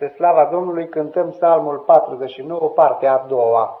Pe slava Domnului cântăm psalmul 49, partea a doua.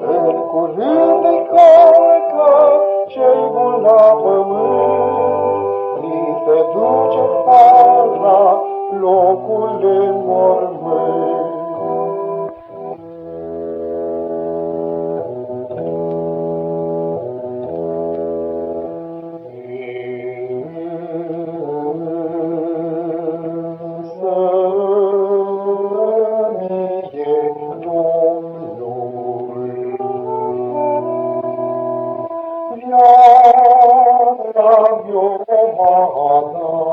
În curând îi calcă cei buni la pământ, Li se duce fara locul de mormânt. God of your father.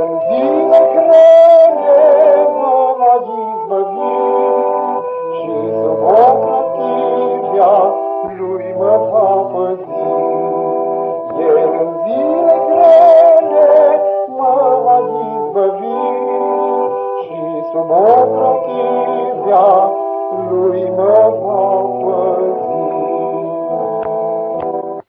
În tine credem, am izbăvit și sub ocrotirea lui mă va păzi. El în zile grele și sub ocrotirea lui mă va păzi.